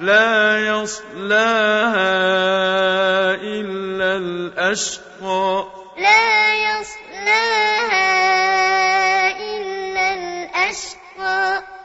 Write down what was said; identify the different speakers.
Speaker 1: لَا يصلها إِلَّا الْأَشْقَى. لَا يصلها إِلَّا الْأَشْقَى.